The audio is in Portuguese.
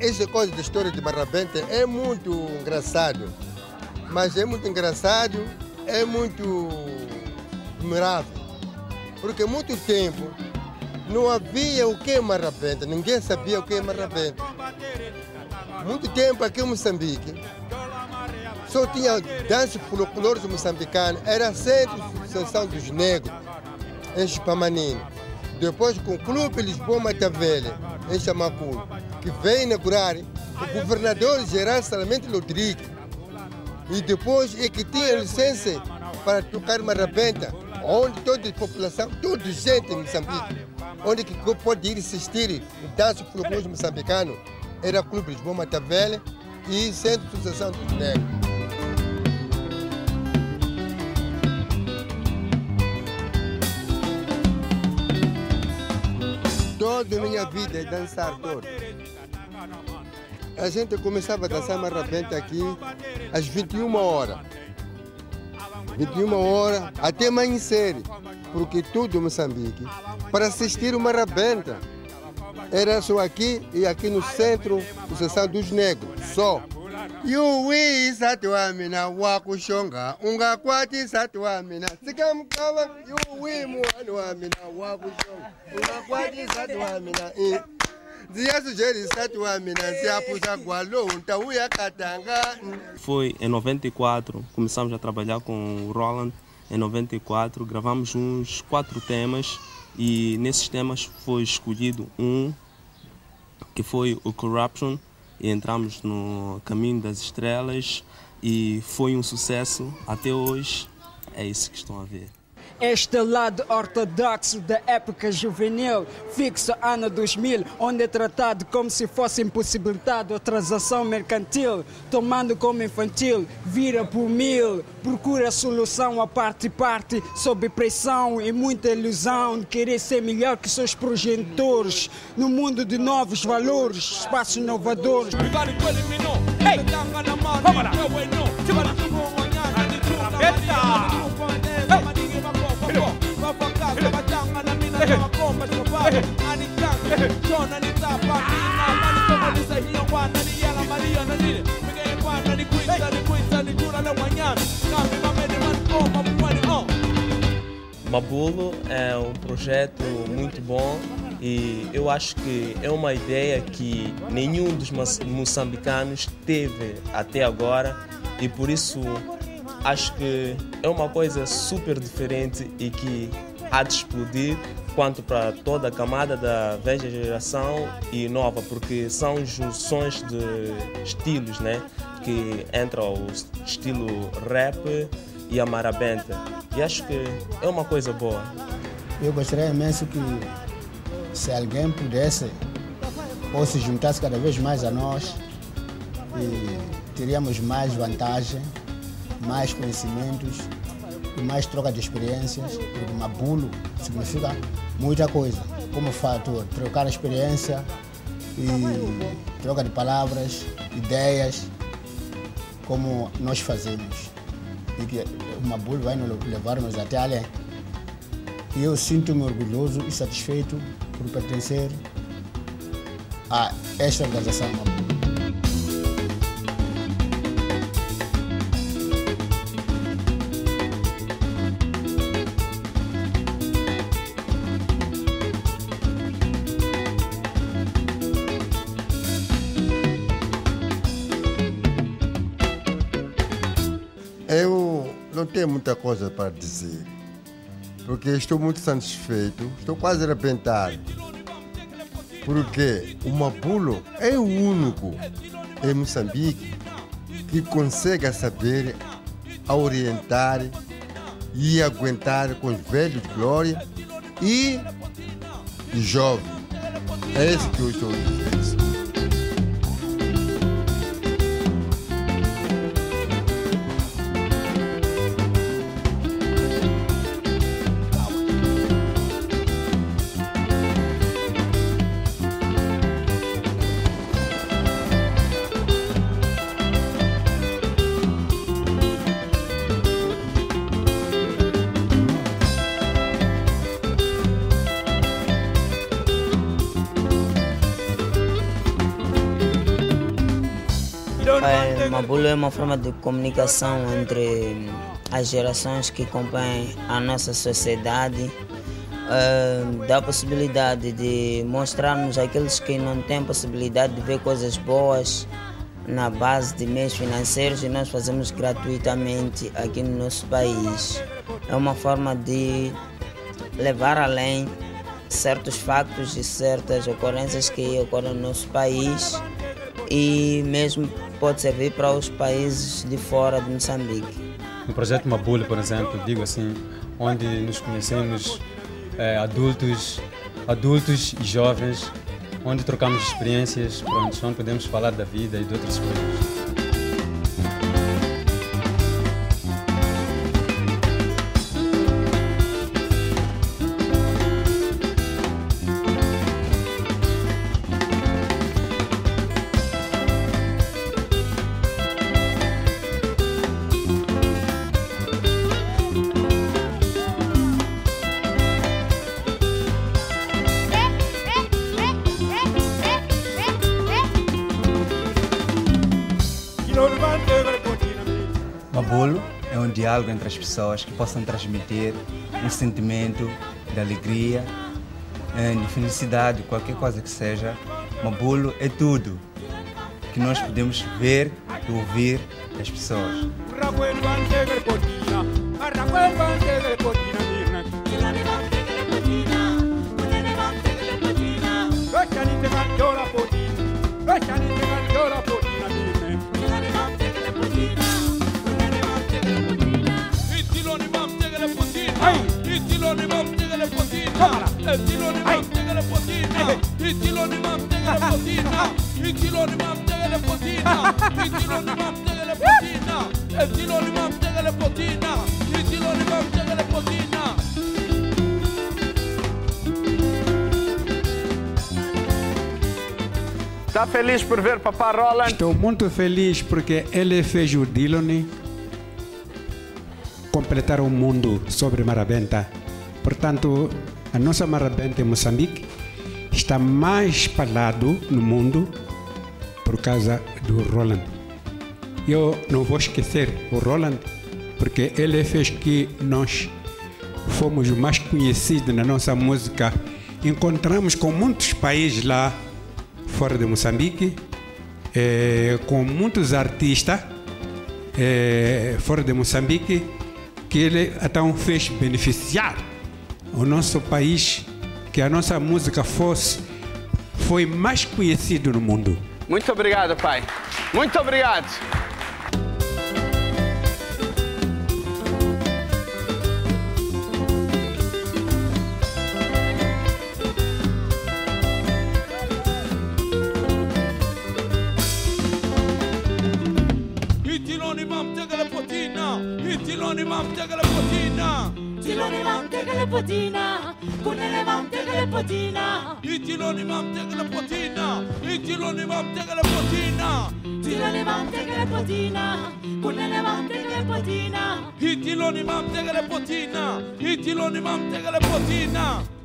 essa coisa da história de Marrabenta é muito engraçado. Mas é muito engraçado, é muito admirável. Porque muito tempo não havia o que é Marrabenta, ninguém sabia o que é Marrabenta. Muito tempo aqui em Moçambique, só tinha dança folclórica moçambicana, era centro de associação dos negros, em Chipamanino. Depois com o Clube Lisboa Mata Velha, em Chamaculo, que veio inaugurar o governador geral Salamento Rodrigues, e depois é que tinha licença para tocar uma rabenta, onde toda a população, toda a gente em Moçambique, onde que pode ir assistir o danço folclore moçambicano, era o Clube Lisboa Mata Velha e Centro de Associação dos Negros. Toda a minha vida é dançar todo. A gente começava a dançar marrabenta aqui às 21 horas. 21 horas até amanhecer, porque tudo Moçambique, para assistir uma rabenta, era só aqui e aqui no centro, o Sessão dos Negros, só. Foi em 94, começamos a trabalhar com o Roland. Em 94, gravamos uns quatro temas e nesses temas foi escolhido um que foi o Corruption e entramos no Caminho das Estrelas e foi um sucesso até hoje. É isso que estão a ver. Este lado ortodoxo da época juvenil, fixo ano 2000, onde é tratado como se fosse impossibilitado a transação mercantil, tomando como infantil, vira por mil, procura solução a parte e parte, sob pressão e muita ilusão de querer ser melhor que seus progenitores, no mundo de novos valores, espaços inovadores. Hey! Vamos lá! Mabulo é um projeto muito bom e eu acho que é uma ideia que nenhum dos moç- moçambicanos teve até agora e por isso acho que é uma coisa super diferente e que há de explodir quanto para toda a camada da velha geração e nova, porque são junções de estilos, né? Que entra o estilo rap e a marabenta. E acho que é uma coisa boa. Eu gostaria imenso que se alguém pudesse ou se juntasse cada vez mais a nós e teríamos mais vantagem, mais conhecimentos e mais troca de experiências, porque Mabulo significa muita coisa, como fator, trocar experiência e troca de palavras, ideias, como nós fazemos. E que o Mabulo vai nos levar-nos até além. E eu sinto-me orgulhoso e satisfeito por pertencer a esta organização. Eu tenho muita coisa para dizer, porque estou muito satisfeito, estou quase arrebentado. Porque o Mabulo é o único em Moçambique que consegue saber a orientar e aguentar com os velhos de glória e os jovens. É isso que eu estou dizendo. É, Mabulo é uma forma de comunicação entre as gerações que compõem a nossa sociedade. É, dá a possibilidade de mostrarmos aqueles que não têm possibilidade de ver coisas boas na base de meios financeiros e nós fazemos gratuitamente aqui no nosso país. É uma forma de levar além certos factos e certas ocorrências que ocorrem no nosso país e mesmo pode servir para os países de fora de Moçambique. No projeto Mabule, por exemplo, digo assim, onde nos conhecemos é, adultos, adultos e jovens, onde trocamos experiências, onde podemos falar da vida e de outras coisas. Mabolo é um diálogo entre as pessoas que possam transmitir um sentimento de alegria, eh, de felicidade, qualquer coisa que seja. Mabolo é tudo que nós podemos ver e ouvir das pessoas. Está feliz por ver Papá Roland? Estou muito feliz porque ele fez o Dillon completar o mundo sobre Marabenta. Portanto, a nossa Marabenta em Moçambique está mais espalhado no mundo por causa do Roland. Eu não vou esquecer o Roland porque ele fez que nós fomos mais conhecidos na nossa música. Encontramos com muitos países lá fora de Moçambique, eh, com muitos artistas eh, fora de Moçambique, que ele então fez beneficiar o nosso país, que a nossa música fosse foi mais conhecido no mundo. Muito obrigado, pai. Muito obrigado. manteca le potina Tiloni manteca le potina Cunele manteca le potina I tiloni manteca le potina I tiloni manteca le potina Tiloni manteca le potina Cunele manteca le potina I tiloni manteca le potina I tiloni manteca le potina